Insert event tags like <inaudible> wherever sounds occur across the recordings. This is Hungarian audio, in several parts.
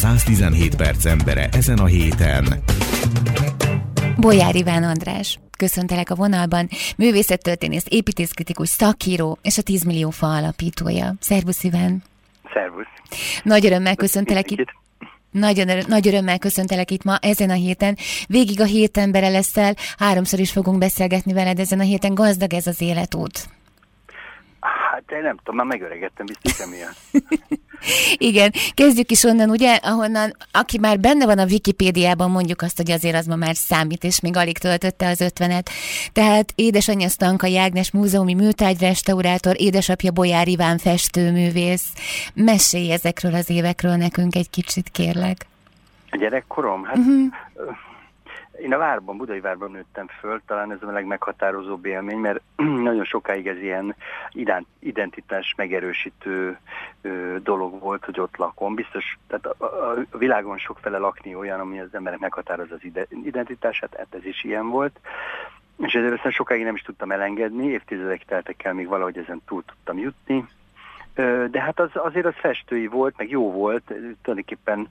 117 perc embere ezen a héten. Bolyár Iván András. Köszöntelek a vonalban, művészettörténész, építészkritikus, szakíró és a 10 millió fa alapítója. Szervusz Iván! Szervusz! Nagy örömmel köszöntelek itt. Nagyon, nagy örömmel köszöntelek itt ma ezen a héten. Végig a hét embere leszel, háromszor is fogunk beszélgetni veled ezen a héten. Gazdag ez az életút. Hát én nem tudom, már megöregettem, biztos <laughs> emiatt. Igen, kezdjük is onnan, ugye, ahonnan, aki már benne van a Wikipédiában, mondjuk azt, hogy azért az ma már számít, és még alig töltötte az ötvenet. Tehát édesanyja Stanka Jágnes múzeumi műtárgyrestaurátor, édesapja Bolyár Iván festőművész. Mesélj ezekről az évekről nekünk egy kicsit, kérlek. A gyerekkorom? Hát uh-huh. Én a várban, Budai várban nőttem föl, talán ez a legmeghatározóbb élmény, mert <clears throat> nagyon sokáig ez ilyen identitás megerősítő dolog volt, hogy ott lakom. Biztos, tehát a, világon sokfele lakni olyan, ami az emberek meghatároz az identitását, hát ez is ilyen volt. És ezért aztán sokáig nem is tudtam elengedni, évtizedek teltek el, még valahogy ezen túl tudtam jutni. De hát az, azért az festői volt, meg jó volt, tulajdonképpen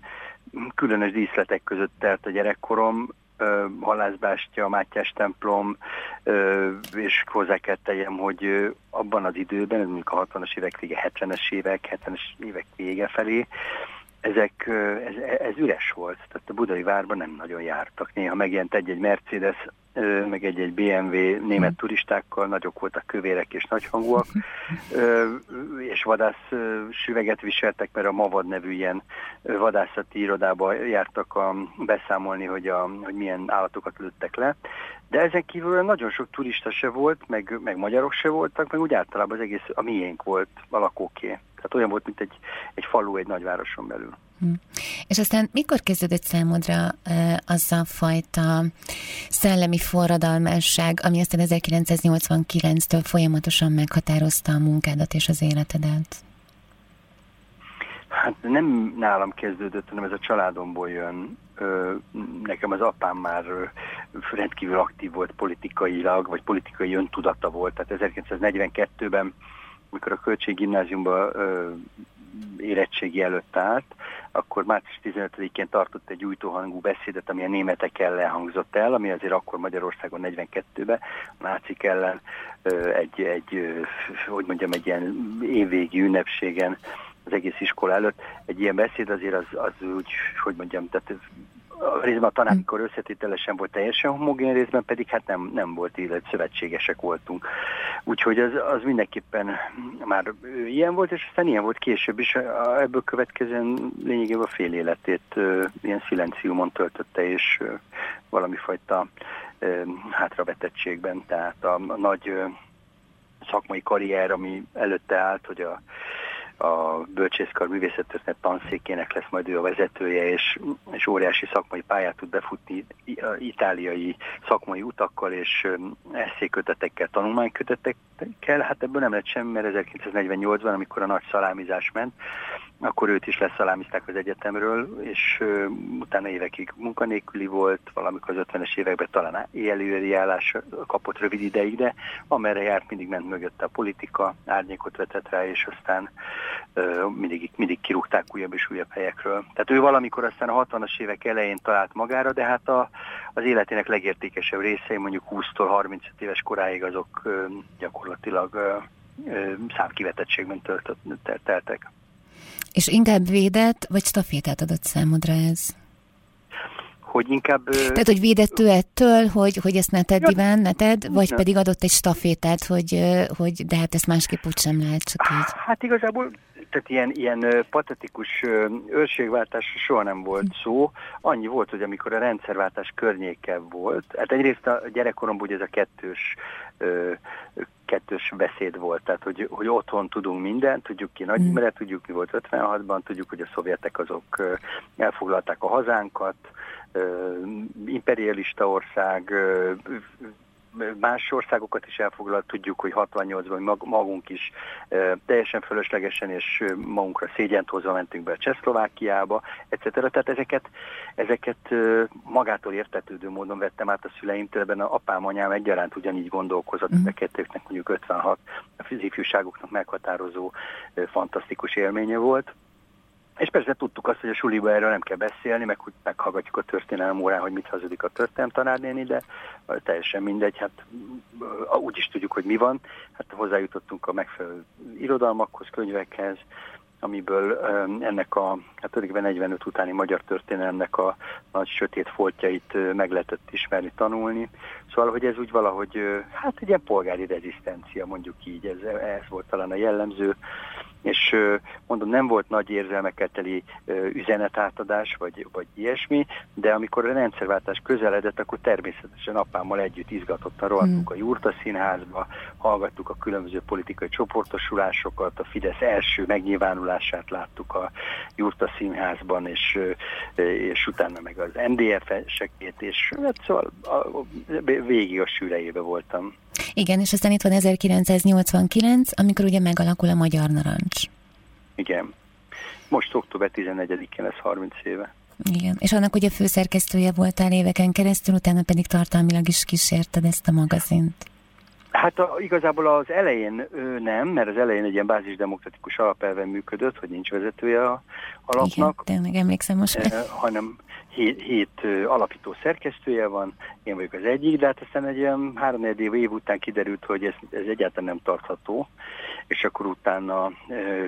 különös díszletek között telt a gyerekkorom, halászbástya, Mátyás templom, és hozzá kell tegyem, hogy abban az időben, mondjuk a 60-as évek vége, 70-es évek, 70-es évek vége felé, ezek, ez, ez üres volt, tehát a budai várban nem nagyon jártak. Néha megjelent egy-egy Mercedes meg egy-egy BMW német turistákkal, nagyok voltak kövérek és nagyhangúak, és vadász süveget viseltek, mert a Mavad nevű ilyen vadászati irodába jártak a, beszámolni, hogy, a, hogy milyen állatokat lőttek le. De ezen kívül nagyon sok turista se volt, meg, meg magyarok se voltak, meg úgy általában az egész a miénk volt, a lakóké. Tehát olyan volt, mint egy, egy falu egy nagyvároson belül. Hm. És aztán mikor kezdődött számodra az a fajta szellemi forradalmasság, ami aztán 1989-től folyamatosan meghatározta a munkádat és az életedet? Hát nem nálam kezdődött, hanem ez a családomból jön. Nekem az apám már rendkívül aktív volt politikailag, vagy politikai öntudata volt. Tehát 1942-ben, amikor a Költséggimnáziumban érettségi előtt állt, akkor március 15-én tartott egy újtóhangú beszédet, ami a németek ellen hangzott el, ami azért akkor Magyarországon 42-ben a nácik ellen egy, egy, hogy mondjam, egy ilyen évvégi ünnepségen az egész iskola előtt. Egy ilyen beszéd azért az, az úgy, hogy mondjam, tehát részben a tanácskor összetételesen volt teljesen homogén, részben pedig hát nem, nem volt, illetve szövetségesek voltunk. Úgyhogy az, az mindenképpen már ilyen volt, és aztán ilyen volt később is. Ebből következően lényegében a fél életét ilyen szilenciumon töltötte, és valami fajta hátravetettségben. Tehát a, a nagy szakmai karrier, ami előtte állt, hogy a a bölcsészkar művészettörténet tanszékének lesz majd ő a vezetője, és, és óriási szakmai pályát tud befutni itáliai szakmai utakkal és eszékötetekkel, tanulmánykötetekkel. Hát ebből nem lett semmi, mert 1948-ban, amikor a nagy szalámizás ment, akkor őt is leszalámizták az egyetemről, és utána évekig munkanélküli volt, valamikor az 50-es években talán élőri állás kapott rövid ideig, de amerre járt, mindig ment mögötte a politika, árnyékot vetett rá, és aztán mindig, mindig kirúgták újabb és újabb helyekről. Tehát ő valamikor aztán a 60-as évek elején talált magára, de hát a, az életének legértékesebb részei, mondjuk 20-tól 35 éves koráig azok gyakorlatilag számkivetettségben teltek. És inkább védett, vagy stafétát adott számodra ez? Hogy inkább... Tehát, hogy védett ő ettől, hogy, hogy ezt ne tedd, ja, Iván, ne tedd, vagy nem. pedig adott egy stafétát, hogy, hogy de hát ezt másképp úgy sem lehet, csak így. Hát igazából tehát ilyen, ilyen patetikus őrségváltás soha nem volt szó. Annyi volt, hogy amikor a rendszerváltás környéke volt, hát egyrészt a gyerekkoromban ugye ez a kettős kettős beszéd volt, tehát hogy, hogy otthon tudunk mindent, tudjuk ki nagy mm. tudjuk mi volt 56-ban, tudjuk, hogy a szovjetek azok elfoglalták a hazánkat, imperialista ország, más országokat is elfoglalt, tudjuk, hogy 68-ban magunk is teljesen fölöslegesen és magunkra szégyent hozva mentünk be Csehszlovákiába, etc. Tehát ezeket, ezeket magától értetődő módon vettem át a szüleimtől, ebben a apám, anyám egyaránt ugyanígy gondolkozott, mm. a kettőknek mondjuk 56, a ifjúságoknak meghatározó, fantasztikus élménye volt És persze tudtuk azt, hogy a suliba erről nem kell beszélni, meg hogy meghallgatjuk a történelem órán, hogy mit hazudik a történelem tanárnéni, de teljesen mindegy, hát úgy is tudjuk, hogy mi van. Hát hozzájutottunk a megfelelő irodalmakhoz, könyvekhez, amiből ennek a hát 45 utáni magyar történelemnek a nagy sötét foltjait meg lehetett ismerni, tanulni. Szóval, hogy ez úgy valahogy, hát egy ilyen polgári rezisztencia, mondjuk így, ez, ez volt talán a jellemző és mondom, nem volt nagy érzelmekkel teli üzenetátadás, vagy, vagy ilyesmi, de amikor a rendszerváltás közeledett, akkor természetesen apámmal együtt izgatottan rohantunk hmm. a Jurta Színházba, hallgattuk a különböző politikai csoportosulásokat, a Fidesz első megnyilvánulását láttuk a Jurta Színházban, és, és utána meg az NDF-esekét, és hát szóval a, végig a sűrejébe voltam. Igen, és aztán itt van 1989, amikor ugye megalakul a Magyar Narancs. Igen. Most október 14-én lesz 30 éve. Igen, és annak ugye főszerkesztője voltál éveken keresztül, utána pedig tartalmilag is kísérted ezt a magazint. Hát a, igazából az elején ő nem, mert az elején egy ilyen bázisdemokratikus alapelven működött, hogy nincs vezetője a, a lapnak. Igen, tényleg emlékszem most. Eh, hanem hét, hét alapító szerkesztője van, én vagyok az egyik, de hát aztán egy ilyen három év, év után kiderült, hogy ez, ez egyáltalán nem tartható, és akkor utána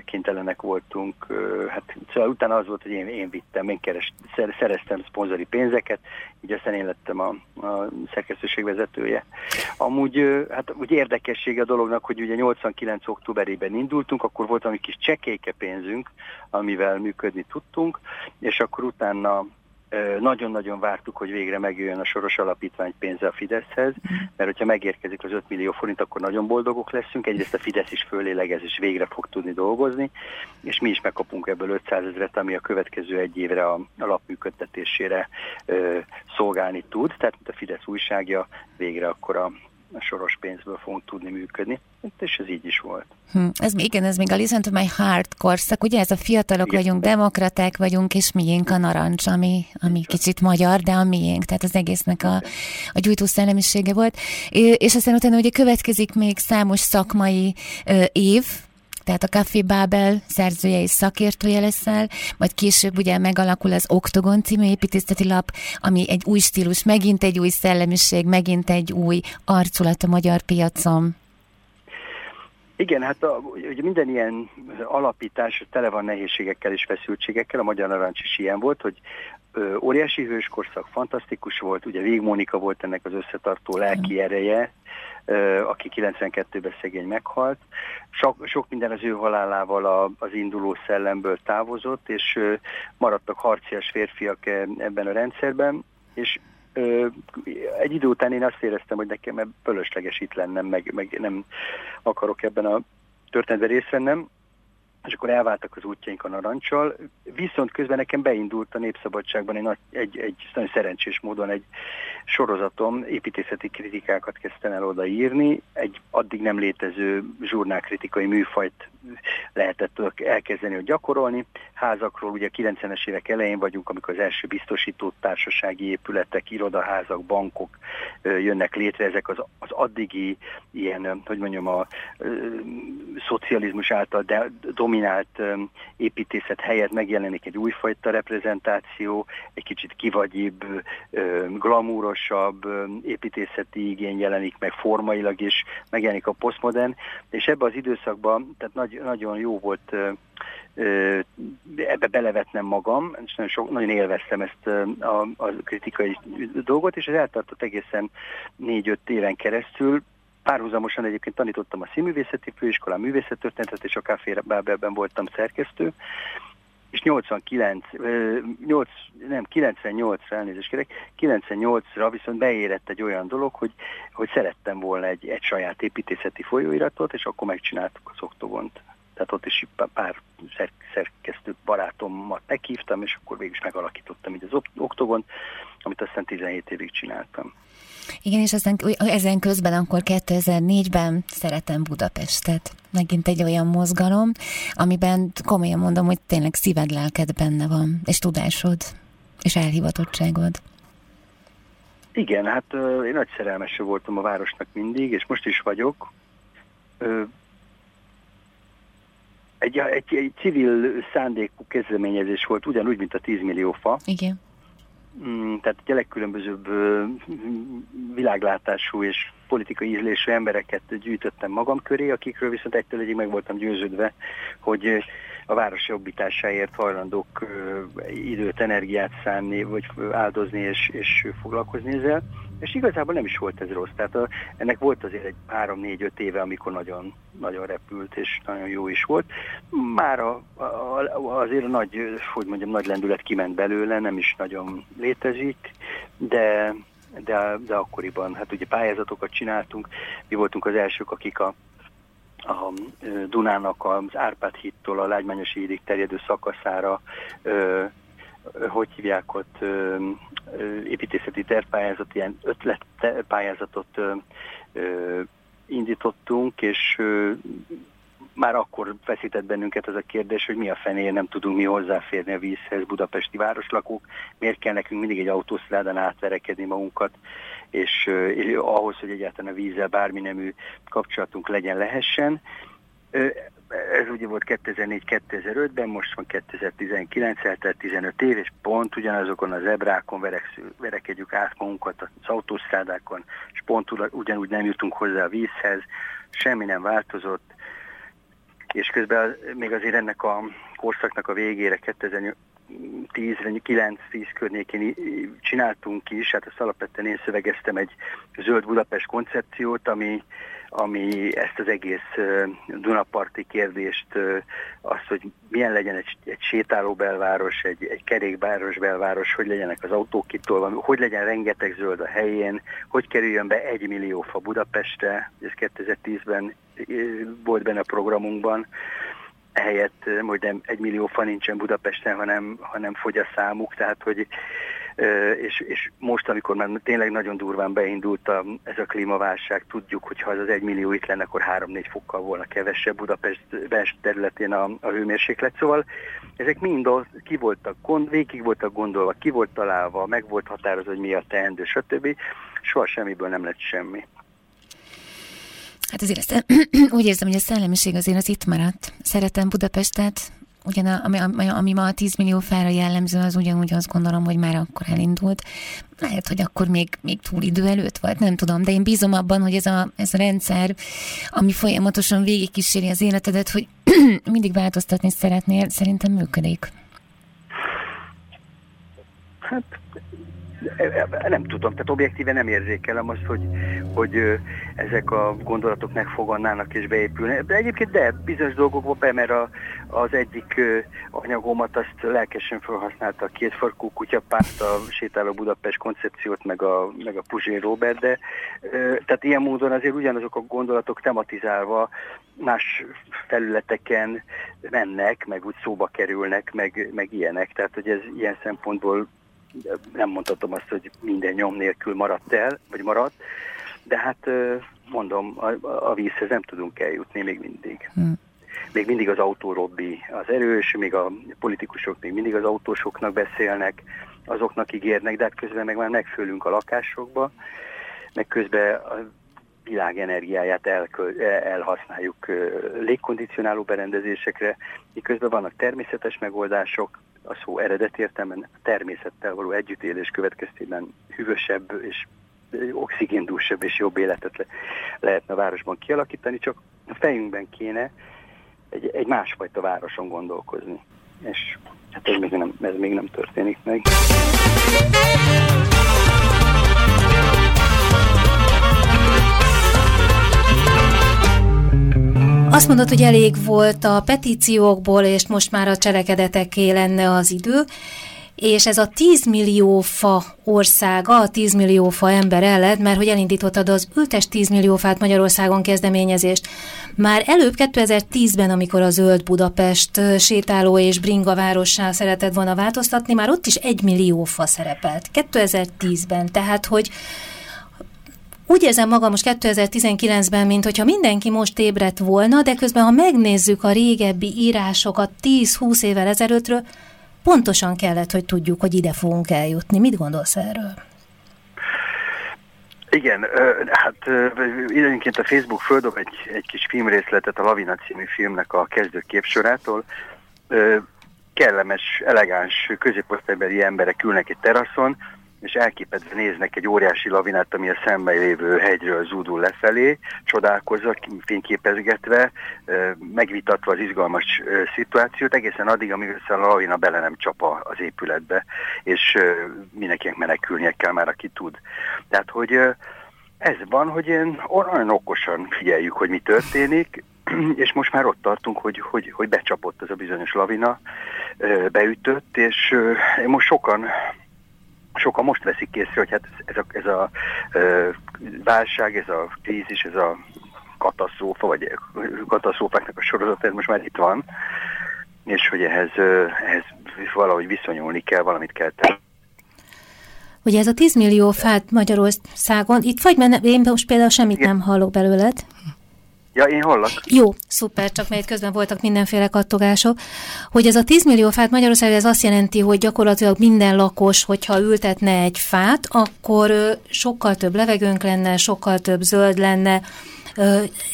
kénytelenek voltunk, hát szóval utána az volt, hogy én, én vittem, én keres, szereztem szponzori pénzeket, így aztán én lettem a, a szerkesztőség vezetője. Amúgy hát úgy érdekessége a dolognak, hogy ugye 89. októberében indultunk, akkor volt valami kis csekéke pénzünk, amivel működni tudtunk, és akkor utána nagyon-nagyon vártuk, hogy végre megjöjjön a Soros Alapítvány pénze a Fideszhez, mert hogyha megérkezik az 5 millió forint, akkor nagyon boldogok leszünk. Egyrészt a Fidesz is fölélegez, és végre fog tudni dolgozni, és mi is megkapunk ebből 500 ezeret, ami a következő egy évre a, a lap működtetésére ö, szolgálni tud. Tehát, mint a Fidesz újságja, végre akkor a soros pénzből fogunk tudni működni, és ez így is volt. Hm, ez, igen, ez még a Listen to My Heart korszak, ugye ez a fiatalok igen. vagyunk, demokraták vagyunk, és miénk a narancs, ami, ami kicsit magyar, de a miénk, tehát az egésznek a, a gyújtó szellemisége volt. És aztán utána ugye következik még számos szakmai év, tehát a Café Babel szerzője és szakértője leszel, majd később ugye megalakul az Oktogon című építészeti lap, ami egy új stílus, megint egy új szellemiség, megint egy új arculat a magyar piacon. Igen, hát a, ugye minden ilyen alapítás tele van nehézségekkel és feszültségekkel, a Magyar Narancs is ilyen volt, hogy ö, óriási hőskorszak, fantasztikus volt, ugye Vég Mónika volt ennek az összetartó lelki ereje, aki 92-ben szegény meghalt. Sok, sok minden az ő halálával a, az induló szellemből távozott, és maradtak harcias férfiak ebben a rendszerben, és egy idő után én azt éreztem, hogy nekem fölösleges itt lennem, meg, meg nem akarok ebben a történetben részt vennem, és akkor elváltak az útjaink a narancsal, viszont közben nekem beindult a Népszabadságban egy, egy, egy nagyon szerencsés módon egy sorozatom, építészeti kritikákat kezdtem el odaírni, egy addig nem létező zsurnálkritikai műfajt lehetett elkezdeni, hogy gyakorolni. Házakról ugye 90-es évek elején vagyunk, amikor az első biztosító társasági épületek, irodaházak, bankok jönnek létre, ezek az, az addigi ilyen, hogy mondjam, a ö, szocializmus által de, dominált építészet helyett megjelenik egy újfajta reprezentáció, egy kicsit kivagyibb, glamúrosabb építészeti igény jelenik meg formailag is, megjelenik a posztmodern, és ebbe az időszakban, tehát nagy, nagyon jó volt ebbe belevetnem magam, és nagyon, sok, nagyon élveztem ezt a, a kritikai dolgot, és ez eltartott egészen négy-öt éven keresztül, Párhuzamosan egyébként tanítottam a Színművészeti Főiskolán művészettörténetet, és a Café Babelben voltam szerkesztő, és 89, 8, nem, 98-ra elnézést kérek, 98-ra viszont beérett egy olyan dolog, hogy, hogy szerettem volna egy, egy saját építészeti folyóiratot, és akkor megcsináltuk az oktogont tehát ott is pár szerkesztő barátomat meghívtam, és akkor végül is megalakítottam így az oktogon, amit aztán 17 évig csináltam. Igen, és aztán ezen közben akkor 2004-ben Szeretem Budapestet. Megint egy olyan mozgalom, amiben komolyan mondom, hogy tényleg szíved, lelked benne van, és tudásod, és elhivatottságod. Igen, hát én nagy szerelmese voltam a városnak mindig, és most is vagyok egy, egy, egy civil szándékú kezdeményezés volt, ugyanúgy, mint a 10 millió fa. Igen. Mm, tehát egy legkülönbözőbb világlátású és politikai ízlésű embereket gyűjtöttem magam köré, akikről viszont egytől egyig meg voltam győződve, hogy a város jobbításáért hajlandók időt, energiát szánni, vagy áldozni és, és foglalkozni ezzel. És igazából nem is volt ez rossz. Tehát a, ennek volt azért egy három-négy-öt éve, amikor nagyon, nagyon repült, és nagyon jó is volt. Már a, a, azért a nagy, hogy mondjam, nagy lendület kiment belőle, nem is nagyon létezik, de, de, de akkoriban, hát ugye pályázatokat csináltunk, mi voltunk az elsők, akik a a Dunának az Árpád hittól a Lágymányos hídig terjedő szakaszára, ö, hogy hívják ott, ö, építészeti tervpályázat, ilyen ötletpályázatot indítottunk, és ö, már akkor feszített bennünket az a kérdés, hogy mi a fenéért nem tudunk mi hozzáférni a vízhez, budapesti városlakók, miért kell nekünk mindig egy autószládán átverekedni magunkat, és, és ahhoz, hogy egyáltalán a vízzel bármi nemű kapcsolatunk legyen lehessen. Ez ugye volt 2004-2005-ben, most van 2019, eltelt 15 év, és pont ugyanazokon az ebrákon verekedjük át magunkat az autószládákon, és pont ugyanúgy nem jutunk hozzá a vízhez, semmi nem változott, és közben még azért ennek a korszaknak a végére 2010-9-10 környékén csináltunk is, hát azt alapvetően én szövegeztem egy zöld Budapest koncepciót, ami, ami ezt az egész Dunaparti kérdést, azt, hogy milyen legyen egy, egy sétáló belváros, egy, egy kerékbáros belváros, hogy legyenek az autók itt hogy legyen rengeteg zöld a helyén, hogy kerüljön be egy millió fa Budapestre, ez 2010-ben volt benne a programunkban, helyett hogy nem egy millió fa nincsen Budapesten, hanem, hanem fogy a számuk, tehát hogy és, és most, amikor már tényleg nagyon durván beindult a, ez a klímaválság, tudjuk, hogy ha az az egy millió itt lenne, akkor három-négy fokkal volna kevesebb Budapest belső területén a, a hőmérséklet. Szóval ezek mind ki voltak, gond, végig voltak gondolva, ki volt találva, meg volt határozva, hogy mi a teendő, stb. Soha semmiből nem lett semmi. Hát azért ezt, <clears throat> úgy érzem, hogy a szellemiség azért az itt maradt. Szeretem Budapestet, ugyan a, ami, ami, ami ma a 10 millió fára jellemző, az ugyanúgy azt gondolom, hogy már akkor elindult. Lehet, hogy akkor még, még túl idő előtt volt, nem tudom, de én bízom abban, hogy ez a, ez a rendszer, ami folyamatosan végigkíséri az életedet, hogy <clears throat> mindig változtatni szeretnél, szerintem működik. Hát nem tudom, tehát objektíven nem érzékelem azt, hogy, hogy ezek a gondolatok megfogannának és beépülnek. De egyébként de, bizonyos dolgokban be, mert a, az egyik anyagomat azt lelkesen felhasználta a kétfarkú kutyapárt, a sétáló Budapest koncepciót, meg a, meg a Puzsér Robert, de tehát ilyen módon azért ugyanazok a gondolatok tematizálva más felületeken mennek, meg úgy szóba kerülnek, meg, meg ilyenek. Tehát, hogy ez ilyen szempontból nem mondhatom azt, hogy minden nyom nélkül maradt el, vagy maradt, de hát mondom, a, a vízhez nem tudunk eljutni még mindig. Hmm. Még mindig az autórobbi az erős, még a politikusok még mindig az autósoknak beszélnek, azoknak ígérnek, de hát közben meg már megfölünk a lakásokba, meg közben világ energiáját elköl, elhasználjuk légkondicionáló berendezésekre, miközben vannak természetes megoldások, a szó eredet értelmen természettel való együttélés következtében hűvösebb és oxigéndúsabb és jobb életet le, lehetne a városban kialakítani, csak a fejünkben kéne egy, egy másfajta városon gondolkozni. És hát ez még nem, ez még nem történik meg. Azt mondod, hogy elég volt a petíciókból, és most már a cselekedeteké lenne az idő, és ez a 10 millió fa országa, a 10 millió fa ember ellen, mert hogy elindítottad az ültes 10 millió fát Magyarországon kezdeményezést. Már előbb 2010-ben, amikor a Zöld Budapest sétáló és bringa várossá szeretett volna változtatni, már ott is 1 millió fa szerepelt. 2010-ben, tehát hogy úgy érzem magam most 2019-ben, mint hogyha mindenki most ébredt volna, de közben, ha megnézzük a régebbi írásokat 10-20 évvel ezelőttről, pontosan kellett, hogy tudjuk, hogy ide fogunk eljutni. Mit gondolsz erről? Igen, hát időnként a Facebook földob egy, egy kis filmrészletet a Lavina című filmnek a kezdő képsorától. Kellemes, elegáns, középosztálybeli emberek ülnek egy teraszon, és elképedve néznek egy óriási lavinát, ami a szemben lévő hegyről zúdul lefelé, csodálkozva, fényképezgetve, megvitatva az izgalmas szituációt, egészen addig, amíg a lavina bele nem csap az épületbe, és mindenkinek menekülnie kell már, aki tud. Tehát, hogy ez van, hogy én olyan okosan figyeljük, hogy mi történik, <clears throat> és most már ott tartunk, hogy, hogy, hogy becsapott ez a bizonyos lavina, beütött, és most sokan sokan most veszik észre, hogy hát ez a, ez a ö, válság, ez a krízis, ez a katasztrófa, vagy katasztrófáknak a sorozat, ez most már itt van, és hogy ehhez, ehhez valahogy viszonyulni kell, valamit kell tenni. Ugye ez a 10 millió fát Magyarországon, itt vagy, mert én most például semmit nem hallok belőled. Ja, én hallak. Jó, szuper, csak mert közben voltak mindenféle kattogások. Hogy ez a 10 millió fát Magyarországon, ez azt jelenti, hogy gyakorlatilag minden lakos, hogyha ültetne egy fát, akkor sokkal több levegőnk lenne, sokkal több zöld lenne,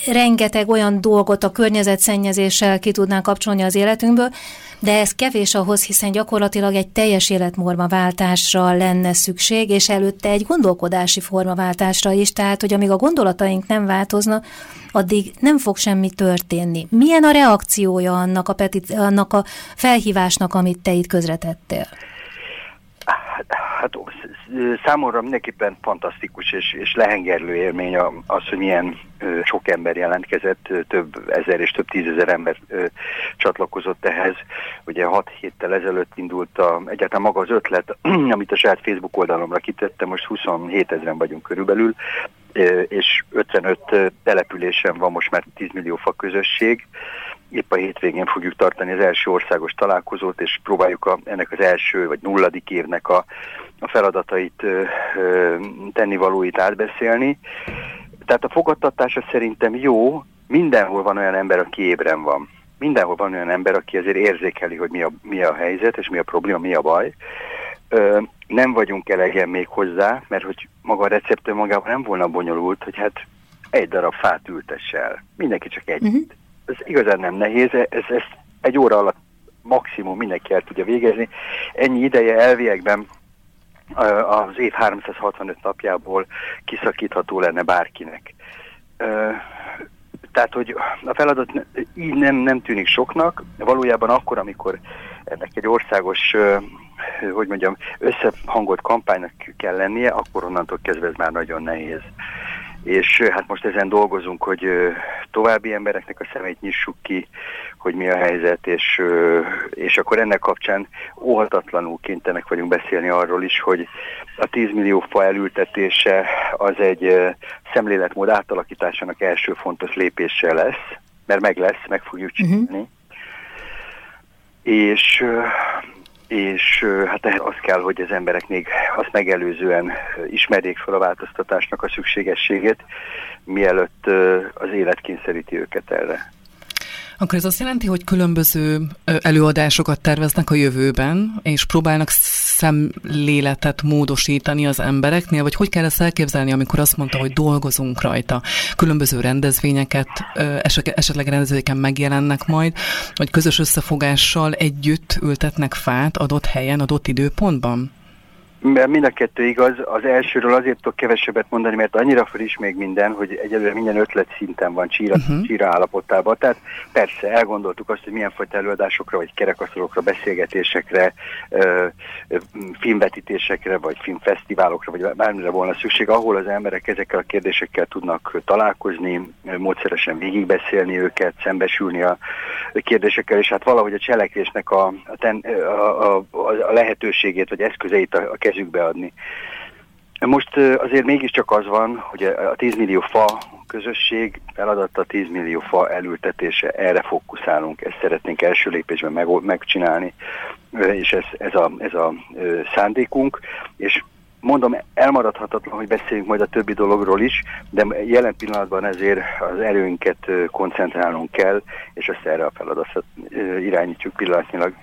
rengeteg olyan dolgot a környezetszennyezéssel ki tudnánk kapcsolni az életünkből, de ez kevés ahhoz, hiszen gyakorlatilag egy teljes életmormaváltásra lenne szükség, és előtte egy gondolkodási formaváltásra is, tehát hogy amíg a gondolataink nem változnak, addig nem fog semmi történni. Milyen a reakciója annak a, petit, annak a felhívásnak, amit te itt közretettél? Hát számomra mindenképpen fantasztikus és, és lehengerlő élmény az, hogy milyen sok ember jelentkezett, több ezer és több tízezer ember csatlakozott ehhez. Ugye hat héttel ezelőtt indult a, egyáltalán maga az ötlet, <clears throat> amit a saját Facebook oldalomra kitettem, most 27 ezeren vagyunk körülbelül, és 55 településen van most már 10 millió fa közösség, épp a hétvégén fogjuk tartani az első országos találkozót, és próbáljuk a, ennek az első vagy nulladik évnek a, a feladatait, ö, ö, tennivalóit átbeszélni. Tehát a fogadtatása szerintem jó, mindenhol van olyan ember, aki ébren van. Mindenhol van olyan ember, aki azért érzékeli, hogy mi a, mi a helyzet, és mi a probléma, mi a baj. Ö, nem vagyunk elegen még hozzá, mert hogy maga a receptő magában nem volna bonyolult, hogy hát egy darab fát ültess el. Mindenki csak egyet. Uh-huh ez igazán nem nehéz, ez, ez egy óra alatt maximum mindenki el tudja végezni. Ennyi ideje elviekben az év 365 napjából kiszakítható lenne bárkinek. Tehát, hogy a feladat így nem, nem tűnik soknak, valójában akkor, amikor ennek egy országos, hogy mondjam, összehangolt kampánynak kell lennie, akkor onnantól kezdve ez már nagyon nehéz és hát most ezen dolgozunk, hogy további embereknek a szemét nyissuk ki, hogy mi a helyzet, és, és akkor ennek kapcsán óhatatlanul kénytelenek vagyunk beszélni arról is, hogy a 10 millió fa elültetése az egy szemléletmód átalakításának első fontos lépése lesz, mert meg lesz, meg fogjuk mhm. csinálni. Uh-huh. És és hát az kell, hogy az emberek még azt megelőzően ismerjék fel a változtatásnak a szükségességét, mielőtt az élet kényszeríti őket erre. Akkor ez azt jelenti, hogy különböző előadásokat terveznek a jövőben, és próbálnak szemléletet módosítani az embereknél, vagy hogy kell ezt elképzelni, amikor azt mondta, hogy dolgozunk rajta. Különböző rendezvényeket, esetleg rendezvényeken megjelennek majd, vagy közös összefogással együtt ültetnek fát adott helyen, adott időpontban? Mert mind a kettő igaz. Az elsőről azért tudok kevesebbet mondani, mert annyira friss még minden, hogy egyelőre minden ötlet szinten van csíra, uh-huh. csíra állapotában. Tehát persze elgondoltuk azt, hogy milyen fajta előadásokra, vagy kerekasztalokra, beszélgetésekre, ö, ö, filmvetítésekre, vagy filmfesztiválokra, vagy bármire volna szükség, ahol az emberek ezekkel a kérdésekkel tudnak találkozni, módszeresen végigbeszélni őket, szembesülni a kérdésekkel, és hát valahogy a cselekvésnek a, a, ten, a, a, a lehetőségét, vagy eszközeit a, a kezükbe adni. Most azért mégiscsak az van, hogy a 10 millió fa közösség feladata 10 millió fa elültetése, erre fókuszálunk, ezt szeretnénk első lépésben meg, megcsinálni, és ez, ez, a, ez a szándékunk, és mondom, elmaradhatatlan, hogy beszéljünk majd a többi dologról is, de jelen pillanatban ezért az erőnket koncentrálnunk kell, és ezt erre a feladatot irányítjuk pillanatnyilag.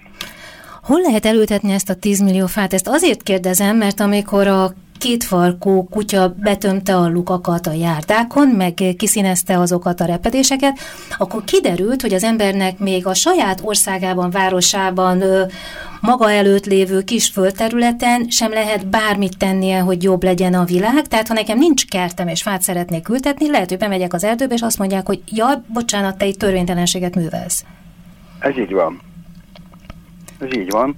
Hol lehet elültetni ezt a 10 millió fát? Ezt azért kérdezem, mert amikor a kétfarkú kutya betömte a lukakat a járdákon, meg kiszínezte azokat a repedéseket, akkor kiderült, hogy az embernek még a saját országában, városában, maga előtt lévő kis földterületen sem lehet bármit tennie, hogy jobb legyen a világ. Tehát ha nekem nincs kertem és fát szeretnék ültetni, lehet, hogy bemegyek az erdőbe, és azt mondják, hogy ja, bocsánat, te itt törvénytelenséget művelsz. Ez így van. Ez így van.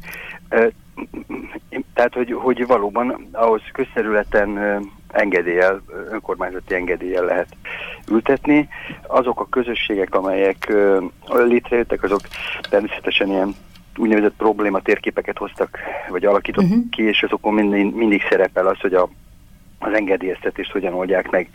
Tehát, hogy, hogy valóban ahhoz közterületen engedéllyel, önkormányzati engedéllyel lehet ültetni. Azok a közösségek, amelyek létrejöttek, azok természetesen ilyen úgynevezett probléma térképeket hoztak, vagy alakítottak uh-huh. ki, és azokon mindig, mindig szerepel az, hogy a az engedélyeztetést hogyan oldják meg.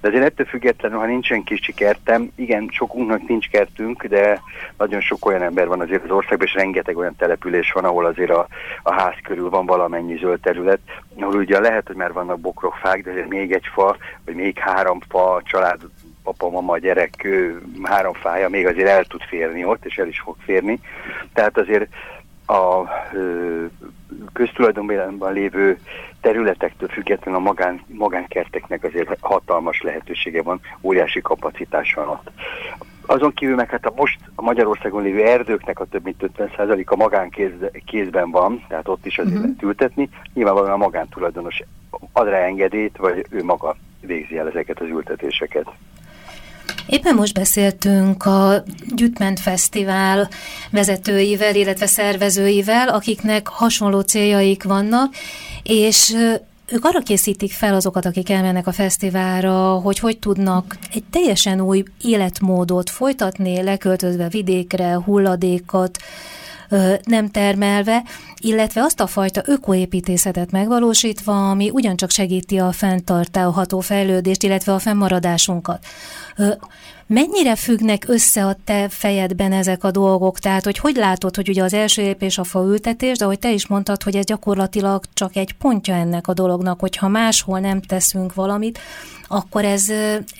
De azért ettől függetlenül, ha nincsen kicsi kertem, igen, sokunknak nincs kertünk, de nagyon sok olyan ember van azért az országban, és rengeteg olyan település van, ahol azért a, a ház körül van valamennyi zöld terület, ahol ugye lehet, hogy már vannak bokrokfák, de azért még egy fa, vagy még három fa, család, papa, mama, gyerek, három fája még azért el tud férni ott, és el is fog férni. Tehát azért a ö, köztulajdonban lévő területektől függetlenül a magán, magánkerteknek azért hatalmas lehetősége van, óriási kapacitása van ott. Azon kívül meg hát a most a Magyarországon lévő erdőknek a több mint 50% a magánkézben van, tehát ott is azért uh-huh. lehet ültetni. Nyilvánvalóan a magántulajdonos ad rá engedélyt, vagy ő maga végzi el ezeket az ültetéseket. Éppen most beszéltünk a Gyütment Fesztivál vezetőivel, illetve szervezőivel, akiknek hasonló céljaik vannak, és ők arra készítik fel azokat, akik elmennek a fesztiválra, hogy hogy tudnak egy teljesen új életmódot folytatni, leköltözve vidékre, hulladékot, nem termelve, illetve azt a fajta ökoépítészetet megvalósítva, ami ugyancsak segíti a fenntartálható fejlődést, illetve a fennmaradásunkat. Mennyire függnek össze a te fejedben ezek a dolgok? Tehát, hogy hogy látod, hogy ugye az első lépés a faültetés, de ahogy te is mondtad, hogy ez gyakorlatilag csak egy pontja ennek a dolognak, hogyha máshol nem teszünk valamit, akkor ez,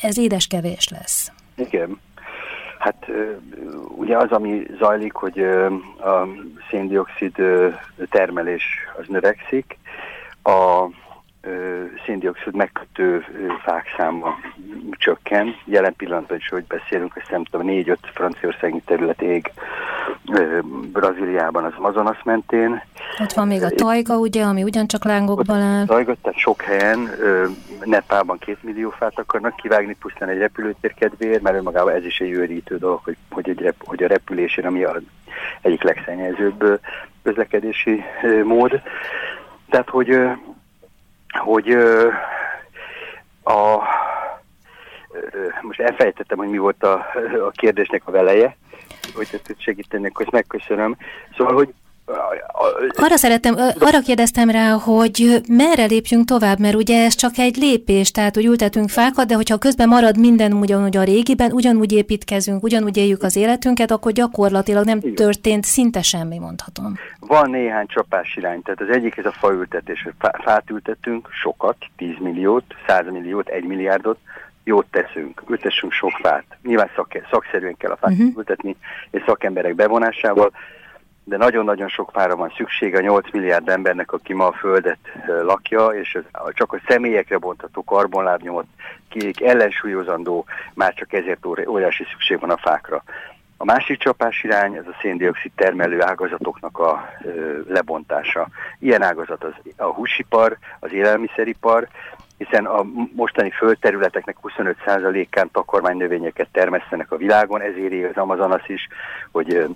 ez édeskevés lesz. Igen. Hát ugye az, ami zajlik, hogy a széndiokszid termelés az növekszik, a széndiokszid megkötő fák száma csökken. Jelen pillanatban is, hogy beszélünk, azt nem tudom, négy-öt franciaországi terület ég Brazíliában az Amazonas mentén. Ott van még a tajga, ugye, ami ugyancsak lángokban áll. Tajga, tehát sok helyen, Nepálban két millió fát akarnak kivágni, pusztán egy repülőtér kedvéért, mert önmagában ez is egy őrítő dolog, hogy, hogy, egy rep, hogy a repülésén, ami a egyik legszennyezőbb közlekedési mód. Tehát, hogy hogy a most elfelejtettem, hogy mi volt a, a kérdésnek a veleje, hogy ezt segíteni, akkor ezt megköszönöm. Szóval, hogy arra szerettem, arra kérdeztem rá, hogy merre lépjünk tovább, mert ugye ez csak egy lépés, tehát hogy ültetünk fákat, de hogyha közben marad minden ugyanúgy a régiben, ugyanúgy építkezünk, ugyanúgy éljük az életünket, akkor gyakorlatilag nem Igen. történt szinte semmi, mondhatom. Van néhány csapás irány, tehát az egyik ez a faültetés, hogy fát ültetünk, sokat, 10 milliót, 100 milliót, 1 milliárdot, jót teszünk, ültessünk sok fát. Nyilván szak, szakszerűen kell a fát uh-huh. ültetni, és szakemberek bevonásával, de nagyon-nagyon sok fára van szüksége a 8 milliárd embernek, aki ma a Földet lakja, és csak a személyekre bontató karbonlábnyomot kék ellensúlyozandó, már csak ezért óriási szükség van a fákra. A másik csapás irány, ez a széndiokszid termelő ágazatoknak a ö, lebontása. Ilyen ágazat az a húsipar, az élelmiszeripar, hiszen a mostani földterületeknek 25%-án takarmánynövényeket termesztenek a világon, ezért ér az Amazonas is, hogy,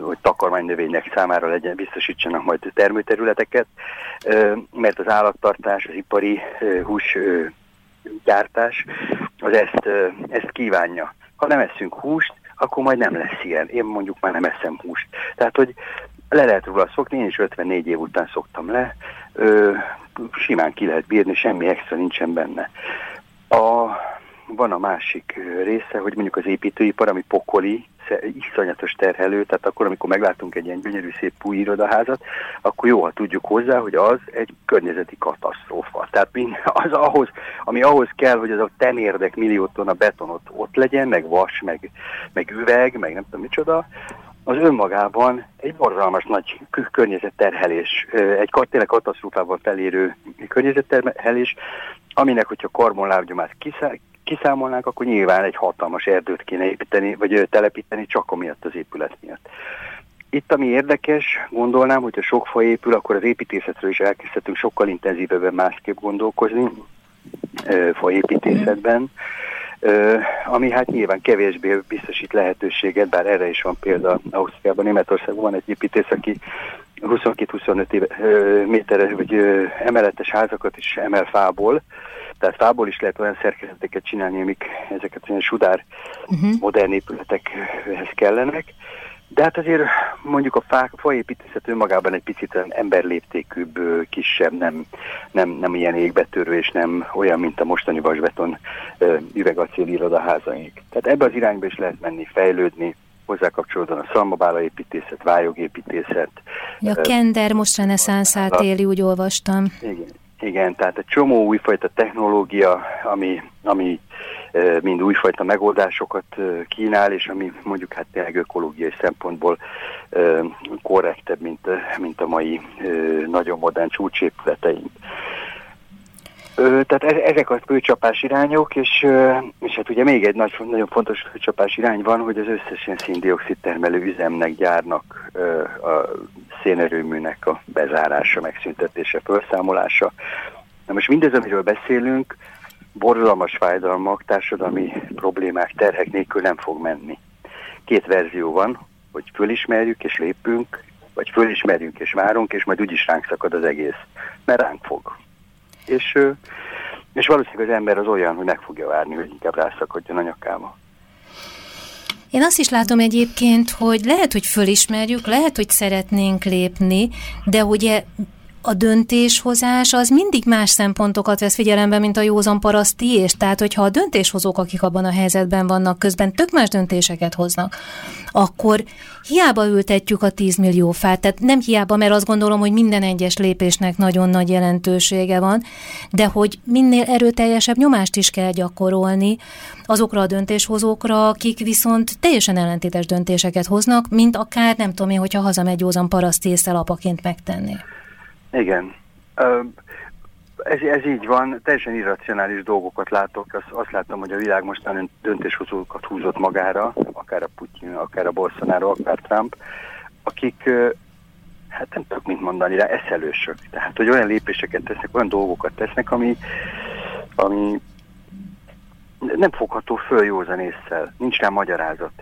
hogy takarmánynövények számára legyen, biztosítsanak majd termőterületeket, mert az állattartás, az ipari hús gyártás az ezt, ezt kívánja. Ha nem eszünk húst, akkor majd nem lesz ilyen. Én mondjuk már nem eszem húst. Tehát, hogy le lehet róla szokni, én is 54 év után szoktam le, ö, simán ki lehet bírni, semmi extra nincsen benne. A, van a másik része, hogy mondjuk az építőipar, ami pokoli, iszonyatos terhelő, tehát akkor, amikor meglátunk egy ilyen gyönyörű szép új irodaházat, akkor jó, ha tudjuk hozzá, hogy az egy környezeti katasztrófa. Tehát az ahhoz, ami ahhoz kell, hogy az a temérdek millió tonna beton ott, ott legyen, meg vas, meg, meg üveg, meg nem tudom micsoda, az önmagában egy borzalmas nagy környezetterhelés, egy tényleg katasztrófával felérő környezetterhelés, aminek, hogyha karbonlábnyomát kiszámolnánk, akkor nyilván egy hatalmas erdőt kéne építeni, vagy telepíteni csak amiatt az épület miatt. Itt, ami érdekes, gondolnám, hogyha sok fa épül, akkor az építészetről is elkezdhetünk sokkal intenzívebben másképp gondolkozni, faépítészetben, ami hát nyilván kevésbé biztosít lehetőséget, bár erre is van példa Ausztriában, Németországban van egy építész, aki 22-25 méteres vagy emeletes házakat is emel fából, tehát fából is lehet olyan szerkezeteket csinálni, amik ezeket olyan sudár uh-huh. modern épületekhez kellenek. De hát azért mondjuk a fák, faépítészet önmagában egy picit emberléptékűbb, kisebb, nem, nem, nem ilyen égbetörő, és nem olyan, mint a mostani vasbeton üvegacél irodaházaink. Tehát ebbe az irányba is lehet menni, fejlődni, hozzá kapcsolódóan a szalmabála építészet, vályogépítészet. Ja, a Kender most reneszánszát éli, úgy olvastam. Igen, igen, tehát egy csomó újfajta technológia, ami, ami mind újfajta megoldásokat kínál, és ami mondjuk hát tényleg ökológiai szempontból korrektebb, mint, mint a mai nagyon modern csúcsépületeink. Tehát e-, ezek a főcsapás irányok, és, és hát ugye még egy nagy, nagyon fontos főcsapás irány van, hogy az összes ilyen széndiokszid termelő üzemnek, gyárnak, a szénerőműnek a bezárása, megszüntetése, felszámolása. Na most mindez, amiről beszélünk, borzalmas fájdalmak, társadalmi problémák, terhek nélkül nem fog menni. Két verzió van, hogy fölismerjük és lépünk, vagy fölismerjünk és várunk, és majd úgyis ránk szakad az egész. Mert ránk fog. És, és valószínűleg az ember az olyan, hogy meg fogja várni, hogy inkább rászakadjon a nyakába. Én azt is látom egyébként, hogy lehet, hogy fölismerjük, lehet, hogy szeretnénk lépni, de ugye a döntéshozás az mindig más szempontokat vesz figyelembe, mint a józan paraszti és tehát, hogyha a döntéshozók, akik abban a helyzetben vannak, közben tök más döntéseket hoznak, akkor hiába ültetjük a 10 millió fát, tehát nem hiába, mert azt gondolom, hogy minden egyes lépésnek nagyon nagy jelentősége van, de hogy minél erőteljesebb nyomást is kell gyakorolni azokra a döntéshozókra, akik viszont teljesen ellentétes döntéseket hoznak, mint akár nem tudom én, hogyha hazamegy józan paraszti észre apaként megtenni. Igen. Ez, ez így van, teljesen irracionális dolgokat látok. Azt, azt látom, hogy a világ mostan döntéshozókat húzott magára, akár a Putin, akár a Bolsonaro, akár Trump, akik, hát nem tudok mit mondani rá, eszelősök. Tehát, hogy olyan lépéseket tesznek, olyan dolgokat tesznek, ami, ami nem fogható föl józan észsel, nincs rá magyarázat.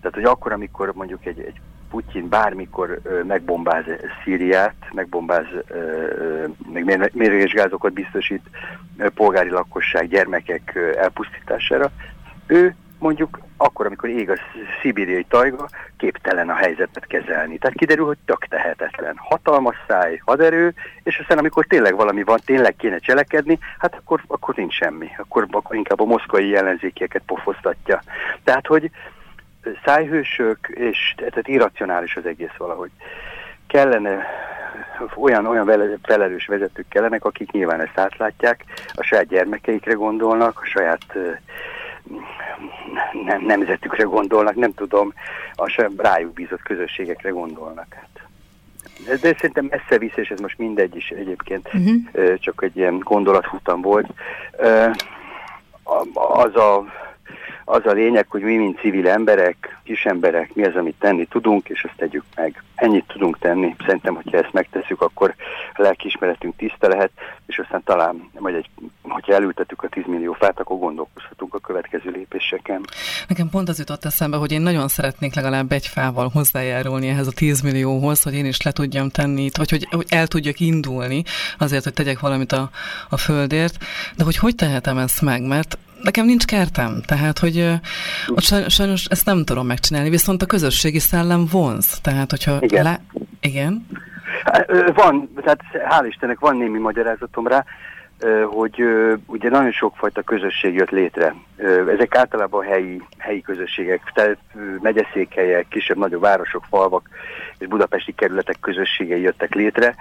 Tehát, hogy akkor, amikor mondjuk egy, egy Putyin bármikor megbombáz Szíriát, megbombáz, meg mérőes gázokat biztosít polgári lakosság, gyermekek elpusztítására, ő mondjuk akkor, amikor ég a szibériai tajga, képtelen a helyzetet kezelni. Tehát kiderül, hogy tök tehetetlen. Hatalmas száj, haderő, és aztán amikor tényleg valami van, tényleg kéne cselekedni, hát akkor, akkor nincs semmi. Akkor, akkor inkább a moszkvai jelenzékieket pofoztatja. Tehát, hogy szájhősök, és tehát irracionális az egész valahogy. Kellene olyan, olyan felelős vezetők kellenek, akik nyilván ezt átlátják, a saját gyermekeikre gondolnak, a saját nem, nemzetükre gondolnak, nem tudom, a saját rájuk bízott közösségekre gondolnak. Hát. De szerintem messze visz, és ez most mindegy is egyébként, uh-huh. csak egy ilyen gondolatfutam volt. Az a az a lényeg, hogy mi, mint civil emberek, kis emberek, mi az, amit tenni tudunk, és ezt tegyük meg. Ennyit tudunk tenni. Szerintem, hogyha ezt megteszünk, akkor a lelkiismeretünk tiszta lehet, és aztán talán, vagy egy, hogyha elültetük a 10 millió fát, akkor gondolkozhatunk a következő lépéseken. Nekem pont az jutott eszembe, hogy én nagyon szeretnék legalább egy fával hozzájárulni ehhez a 10 millióhoz, hogy én is le tudjam tenni, vagy hogy, hogy el tudjak indulni azért, hogy tegyek valamit a, a földért, de hogy hogy tehetem ezt meg, mert nekem nincs kertem, tehát, hogy ott sajnos ezt nem tudom megcsinálni, viszont a közösségi szellem vonz, tehát, hogyha... Igen. Le... Igen? Van, tehát hál' Istennek van némi magyarázatom rá, hogy ugye nagyon sokfajta közösség jött létre. Ezek általában helyi, helyi közösségek, tehát megyeszékhelyek, kisebb-nagyobb városok, falvak, és budapesti kerületek közösségei jöttek létre.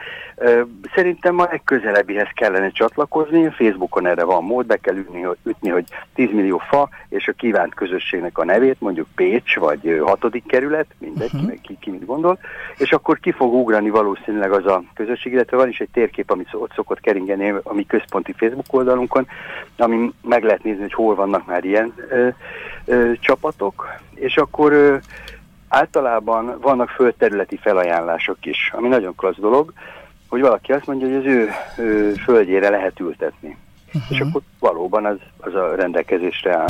Szerintem ma egy közelebbihez kellene csatlakozni, Facebookon erre van mód, be kell ütni, ütni, hogy 10 millió fa, és a kívánt közösségnek a nevét, mondjuk Pécs, vagy hatodik kerület, mindegy, uh-huh. ki, ki mit gondol, és akkor ki fog ugrani valószínűleg az a közösség, illetve van is egy térkép, ami ott szokott keringeni a mi központi Facebook oldalunkon, ami meg lehet nézni, hogy hol vannak már ilyen ö, ö, csapatok, és akkor ö, általában vannak földterületi felajánlások is, ami nagyon klassz dolog, hogy valaki azt mondja, hogy az ő, ő földjére lehet ültetni. Uh-huh. És akkor valóban az, az a rendelkezésre áll.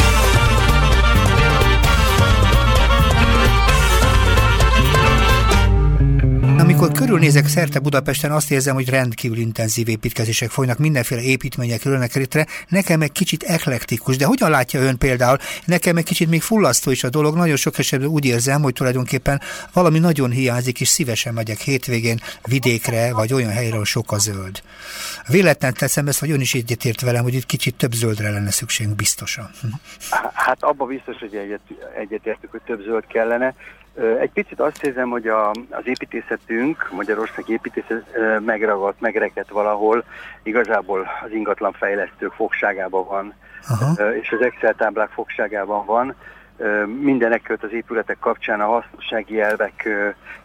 Amikor körülnézek szerte Budapesten, azt érzem, hogy rendkívül intenzív építkezések folynak, mindenféle építmények ülnek létre. Nekem egy kicsit eklektikus, de hogyan látja ön például? Nekem egy kicsit még fullasztó is a dolog. Nagyon sok esetben úgy érzem, hogy tulajdonképpen valami nagyon hiányzik, és szívesen megyek hétvégén vidékre, vagy olyan helyre, ahol sok a zöld. Véletlen teszem ezt, vagy ön is egyetért velem, hogy itt kicsit több zöldre lenne szükségünk, biztosan. Hát abban biztos, hogy egyet, egyetértük, hogy több zöld kellene. Egy picit azt érzem, hogy a, az építészetünk, Magyarország építészet megragadt, megrekedt valahol, igazából az ingatlan fejlesztők fogságában van, Aha. és az Excel táblák fogságában van. Mindenek az épületek kapcsán a hasznossági elvek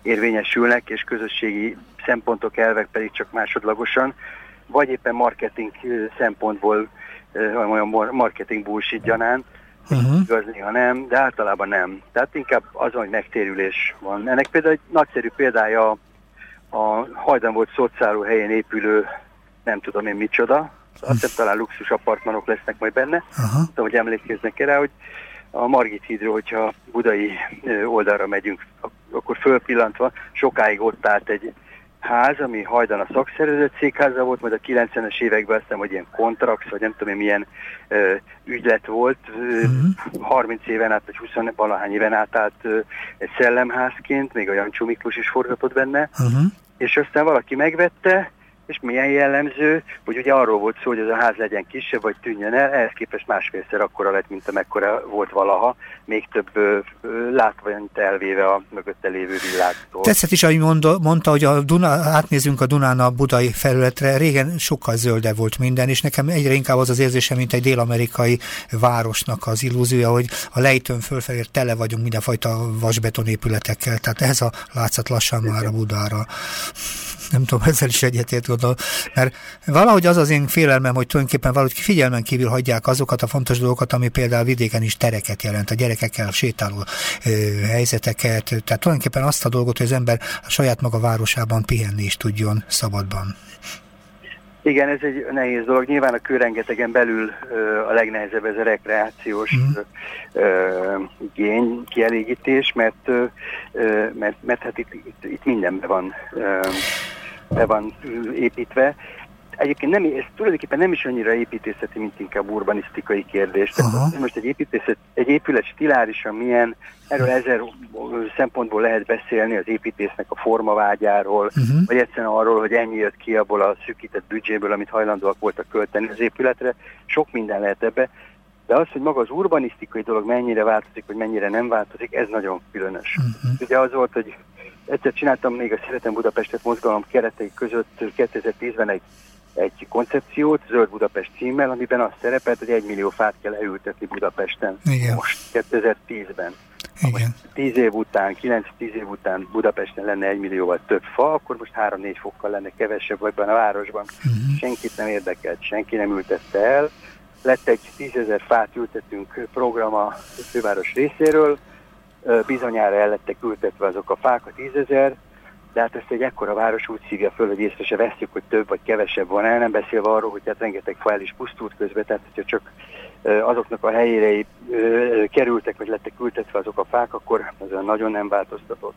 érvényesülnek, és közösségi szempontok, elvek pedig csak másodlagosan, vagy éppen marketing szempontból olyan marketing bullshit gyanán, uh-huh. igaz, néha nem, de általában nem. Tehát inkább azon, hogy megtérülés van. Ennek például egy nagyszerű példája a hajdan volt szociáló helyen épülő, nem tudom én micsoda, azt hiszem talán luxus apartmanok lesznek majd benne, uh-huh. tudom, hogy emlékeznek erre, hogy a Margit hídról, hogyha budai oldalra megyünk, akkor fölpillantva sokáig ott állt egy ház, ami hajdan a szakszervezet székháza volt, majd a 90-es években azt hogy ilyen kontrax, vagy nem tudom én milyen ö, ügylet volt, ö, uh-huh. 30 éven át, vagy 20 valahány éven át állt ö, egy szellemházként, még a Jancsó Miklós is forgatott benne, uh-huh. és aztán valaki megvette, és milyen jellemző, hogy ugye arról volt szó, hogy ez a ház legyen kisebb, vagy tűnjön el, ehhez képest másfélszer akkora lett, mint amekkora volt valaha, még több látványt elvéve a mögötte lévő világtól. Tetszett is, ahogy mondta, mondta, hogy a Duna, átnézünk a Dunán a budai felületre, régen sokkal zöldebb volt minden, és nekem egyre inkább az az érzésem, mint egy dél-amerikai városnak az illúziója, hogy a lejtőn fölfelé tele vagyunk mindenfajta vasbetonépületekkel, tehát ez a látszat lassan már a Budára nem tudom, ezzel is egyetért gondol, mert valahogy az az én félelmem, hogy tulajdonképpen valahogy figyelmen kívül hagyják azokat a fontos dolgokat, ami például vidéken is tereket jelent, a gyerekekkel sétáló ö, helyzeteket, tehát tulajdonképpen azt a dolgot, hogy az ember a saját maga városában pihenni is tudjon szabadban. Igen, ez egy nehéz dolog. Nyilván a kőrengetegen belül ö, a legnehezebb ez a rekreációs mm. ö, igény, kielégítés, mert, ö, mert, mert hát itt, itt, itt minden be van, ö, be van építve. Egyébként nem, ez tulajdonképpen nem is annyira építészeti, mint inkább urbanisztikai kérdés. Tehát most egy, építészet, egy épület stilárisan milyen, erről ezer szempontból lehet beszélni az építésznek a formavágyáról, uh-huh. vagy egyszerűen arról, hogy ennyi jött ki abból a szűkített büdzséből, amit hajlandóak voltak költeni az épületre. Sok minden lehet ebbe. De az, hogy maga az urbanisztikai dolog mennyire változik, vagy mennyire nem változik, ez nagyon különös. Uh-huh. Ugye az volt, hogy egyszer csináltam még a Szeretem Budapestet mozgalom keretei között 2010-ben egy egy koncepciót, Zöld Budapest címmel, amiben az szerepelt, hogy egy millió fát kell elültetni Budapesten. Igen. Most, 2010-ben. Igen. 10 év után, 9-10 év után Budapesten lenne egy millióval több fa, akkor most 3-4 fokkal lenne kevesebb ebben a városban. Uh-huh. Senkit nem érdekelt, senki nem ültette el. Lett egy 10 ezer fát ültetünk program a főváros részéről, bizonyára el lettek ültetve azok a fák, a 10 ezer, de hát ezt egy ekkora város úgy szívja föl, hogy észre se veszük, hogy több vagy kevesebb van el, nem beszélve arról, hogy hát rengeteg fa el is pusztult közben, tehát hogyha csak azoknak a helyére kerültek, vagy lettek ültetve azok a fák, akkor az nagyon nem változtatott.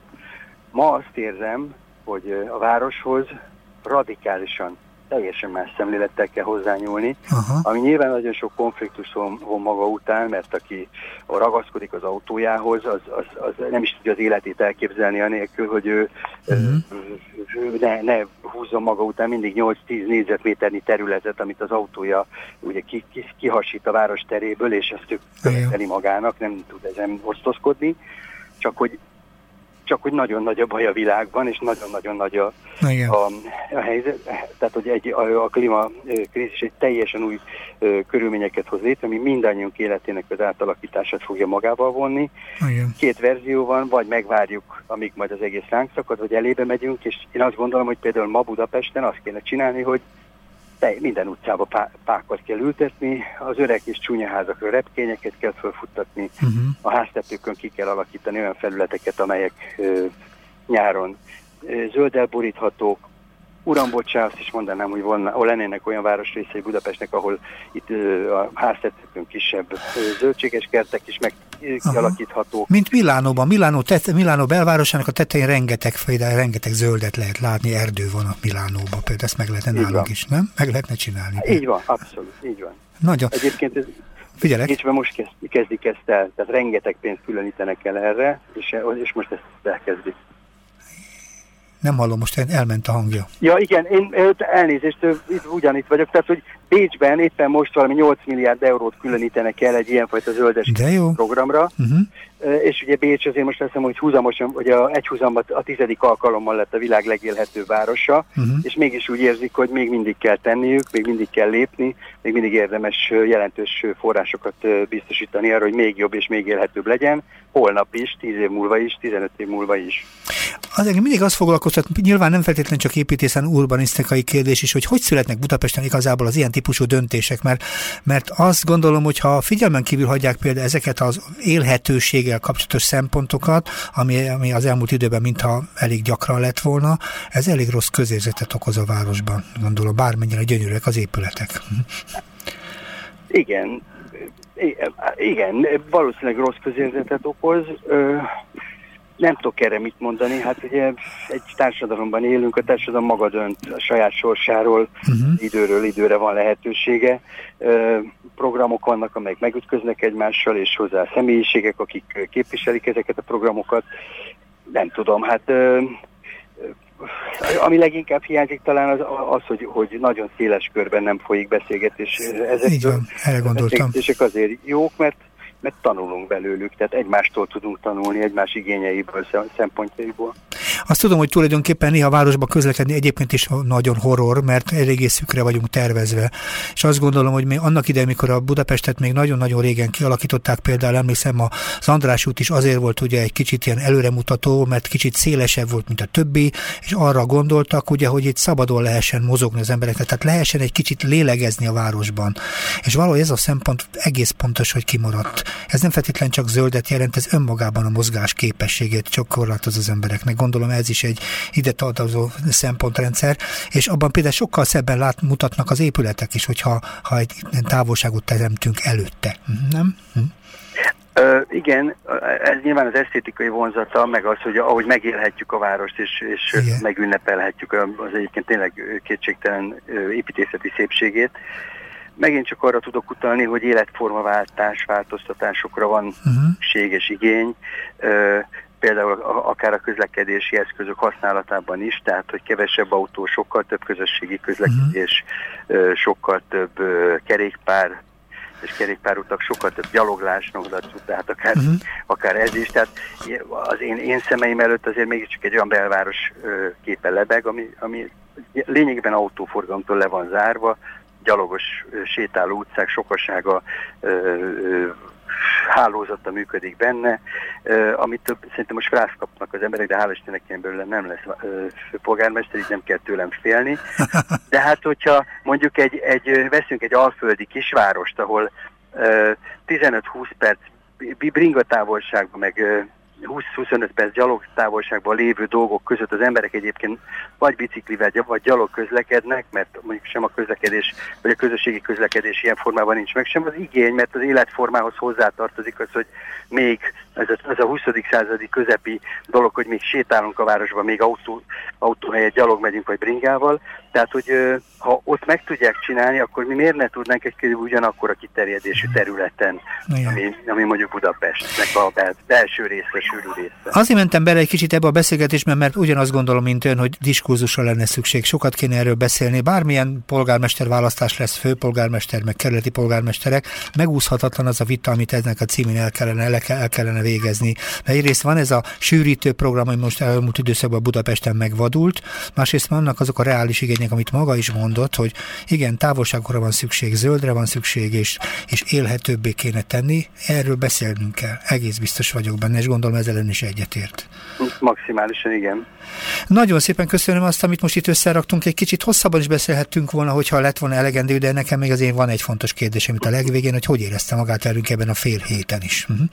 Ma azt érzem, hogy a városhoz radikálisan teljesen más szemlélettel kell hozzányúlni, Aha. ami nyilván nagyon sok konfliktus von maga után, mert aki ragaszkodik az autójához, az, az, az nem is tudja az életét elképzelni anélkül, hogy ő uh-huh. ne, ne húzzon maga után mindig 8-10 négyzetméternyi területet, amit az autója ugye ki, ki, kihasít a város teréből, és ezt ő követeli magának, nem tud ezen osztozkodni, csak hogy csak hogy nagyon nagy a baj a világban, és nagyon-nagyon nagy a, a, a helyzet. Tehát, hogy egy, a, a klímakrízis egy teljesen új ö, körülményeket hoz létre, ami mindannyiunk életének az átalakítását fogja magával vonni. Igen. Két verzió van, vagy megvárjuk, amíg majd az egész ránk szakad, vagy elébe megyünk, és én azt gondolom, hogy például ma Budapesten azt kéne csinálni, hogy minden utcába pá, pákat kell ültetni, az öreg és csúnya házakra repkényeket kell felfuttatni, uh-huh. a háztetőkön ki kell alakítani olyan felületeket, amelyek ö, nyáron ö, zölddel boríthatók, Uram, bocsá, azt is mondanám, hogy volna, ahol lennének olyan városrészei Budapestnek, ahol itt ö, a háztetőkön kisebb ö, zöldséges kertek is meg kialakíthatók. Mint Milánóban. Milánó, tete, Milánó belvárosának a tetején rengeteg, rengeteg zöldet lehet látni, erdő van a Milánóban, például ezt meg lehetne így nálunk van. is, nem? Meg lehetne csinálni. Így van, abszolút, így van. Nagyon. Egyébként ez Figyelek. Kicsiben most kezd, kezdik ezt el, tehát rengeteg pénzt különítenek el erre, és, és most ezt elkezdik. Nem hallom, most elment a hangja. Ja, igen, én elnézést, itt, ugyanitt vagyok, tehát, hogy Bécsben éppen most valami 8 milliárd eurót különítenek el egy ilyenfajta zöldes programra, uh-huh. és ugye Bécs azért most hiszem, hogy húzamosan, vagy a, egy húzamban a tizedik alkalommal lett a világ legélhetőbb városa, uh-huh. és mégis úgy érzik, hogy még mindig kell tenniük, még mindig kell lépni, még mindig érdemes jelentős forrásokat biztosítani arra, hogy még jobb és még élhetőbb legyen, holnap is, 10 év múlva is, 15 év múlva is. Azért mindig azt foglalkoztat, nyilván nem feltétlenül csak építészen urbanisztikai kérdés is, hogy hogy születnek Budapesten igazából az ilyen típusú döntések, mert, mert azt gondolom, hogy ha figyelmen kívül hagyják például ezeket az élhetőséggel kapcsolatos szempontokat, ami, ami az elmúlt időben mintha elég gyakran lett volna, ez elég rossz közérzetet okoz a városban, gondolom, bármennyire gyönyörűek az épületek. Igen, igen, valószínűleg rossz közérzetet okoz nem tudok erre mit mondani, hát ugye egy társadalomban élünk, a társadalom maga dönt a saját sorsáról, uh-huh. időről időre van lehetősége. Programok vannak, amelyek megütköznek egymással, és hozzá személyiségek, akik képviselik ezeket a programokat. Nem tudom, hát ami leginkább hiányzik talán az, az hogy, hogy nagyon széles körben nem folyik beszélgetés. Ezek Így van, erre gondoltam. azért jók, mert mert tanulunk belőlük, tehát egymástól tudunk tanulni, egymás igényeiből, szempontjaiból. Azt tudom, hogy tulajdonképpen néha városba közlekedni egyébként is nagyon horror, mert eléggé szükre vagyunk tervezve. És azt gondolom, hogy még annak idején, mikor a Budapestet még nagyon-nagyon régen kialakították, például emlékszem, az András út is azért volt ugye egy kicsit ilyen előremutató, mert kicsit szélesebb volt, mint a többi, és arra gondoltak, ugye, hogy itt szabadon lehessen mozogni az embereknek, tehát lehessen egy kicsit lélegezni a városban. És valahogy ez a szempont egész pontos, hogy kimaradt. Ez nem feltétlenül csak zöldet jelent, ez önmagában a mozgás képességét csak korlátoz az embereknek. Gondolom ez is egy ide tartozó szempontrendszer, és abban például sokkal szebben lát, mutatnak az épületek is, hogyha ha egy távolságot teremtünk előtte. Nem? Hm? Ö, igen, ez nyilván az esztétikai vonzata, meg az, hogy ahogy megélhetjük a várost, és, és megünnepelhetjük az egyébként tényleg kétségtelen építészeti szépségét megint csak arra tudok utalni, hogy életformaváltás, változtatásokra van uh-huh. igény, például akár a közlekedési eszközök használatában is, tehát hogy kevesebb autó, sokkal több közösségi közlekedés, uh-huh. sokkal több kerékpár, és kerékpárutak sokkal több gyaloglás, tehát akár, uh-huh. akár ez is. Tehát az én, én szemeim előtt azért mégiscsak egy olyan belváros képe lebeg, ami, ami lényegében autóforgalomtól le van zárva, gyalogos sétáló utcák sokasága hálózata működik benne, amit szerintem most frász kapnak az emberek, de hála Istennek én belőle nem lesz polgármester, így nem kell tőlem félni. <laughs> De hát, hogyha mondjuk egy, egy veszünk egy alföldi kisvárost, ahol 15-20 perc bringatávolságban, meg 20-25 perc gyalogtávolságban lévő dolgok között az emberek egyébként vagy biciklivel, vagy gyalog közlekednek, mert mondjuk sem a közlekedés, vagy a közösségi közlekedés ilyen formában nincs meg, sem az igény, mert az életformához hozzátartozik az, hogy még ez a, ez a 20. századi közepi dolog, hogy még sétálunk a városban, még autó, autóhelyet gyalog megyünk, vagy bringával. Tehát, hogy ha ott meg tudják csinálni, akkor mi miért ne tudnánk egy körül ugyanakkor a kiterjedésű területen, ami, ami mondjuk Budapestnek a belső részes sűrű része. Azért mentem bele egy kicsit ebbe a beszélgetésbe, mert ugyanazt gondolom, mint ön, hogy diskurzusra lenne szükség. Sokat kéne erről beszélni. Bármilyen polgármester választás lesz, főpolgármester, meg kerületi polgármesterek, megúszhatatlan az a vita, amit ennek a címén el kellene, el, el kellene végezni. Mert egyrészt van ez a sűrítő program, ami most elmúlt időszakban Budapesten megvadult, másrészt vannak azok a reális igények, amit maga is mondott, hogy igen, távolságokra van szükség, zöldre van szükség, és, és élhetőbbé kéne tenni. Erről beszélnünk kell. Egész biztos vagyok benne, és gondolom ezzel ön is egyetért. Maximálisan igen. Nagyon szépen köszönöm azt, amit most itt összeraktunk. Egy kicsit hosszabban is beszélhettünk volna, hogyha lett volna elegendő, de nekem még azért van egy fontos kérdés, amit a legvégén, hogy hogy érezte magát velünk ebben a fél héten is. Uh-huh.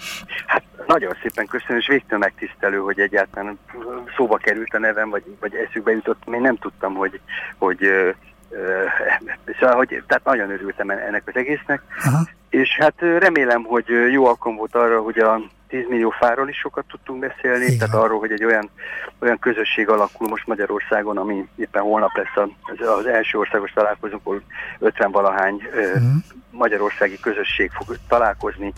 Hát nagyon szépen köszönöm, és végtől megtisztelő, hogy egyáltalán szóba került a nevem, vagy, vagy eszükbe jutott. Én nem tudtam, hogy, hogy Szóval, hogy, tehát nagyon örültem ennek az egésznek, Aha. és hát remélem, hogy jó alkalom volt arra, hogy a 10 millió fáról is sokat tudtunk beszélni, Igen. tehát arról, hogy egy olyan, olyan közösség alakul most Magyarországon, ami éppen holnap lesz az, az első országos találkozónk, ahol 50 valahány uh-huh. magyarországi közösség fog találkozni,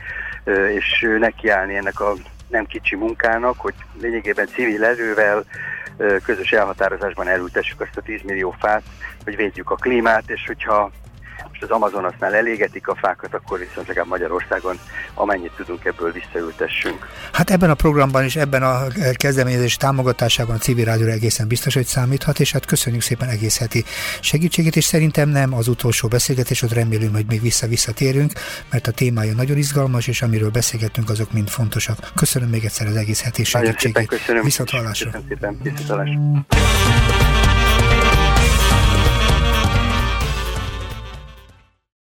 és nekiállni ennek a nem kicsi munkának, hogy lényegében civil erővel, közös elhatározásban elültessük azt a 10 millió fát, hogy védjük a klímát, és hogyha most az Amazonasnál elégetik a fákat, akkor viszont legalább Magyarországon amennyit tudunk ebből visszaültessünk. Hát ebben a programban és ebben a kezdeményezés támogatásában a civil rádióra egészen biztos, hogy számíthat, és hát köszönjük szépen egész heti segítségét, és szerintem nem az utolsó beszélgetés, ott remélem, hogy még vissza-visszatérünk, mert a témája nagyon izgalmas, és amiről beszélgettünk, azok mind fontosak. Köszönöm még egyszer az egész heti segítségét. Nagyon szépen köszönöm. Viszont hallásra. Köszönöm szépen. Viszont hallásra.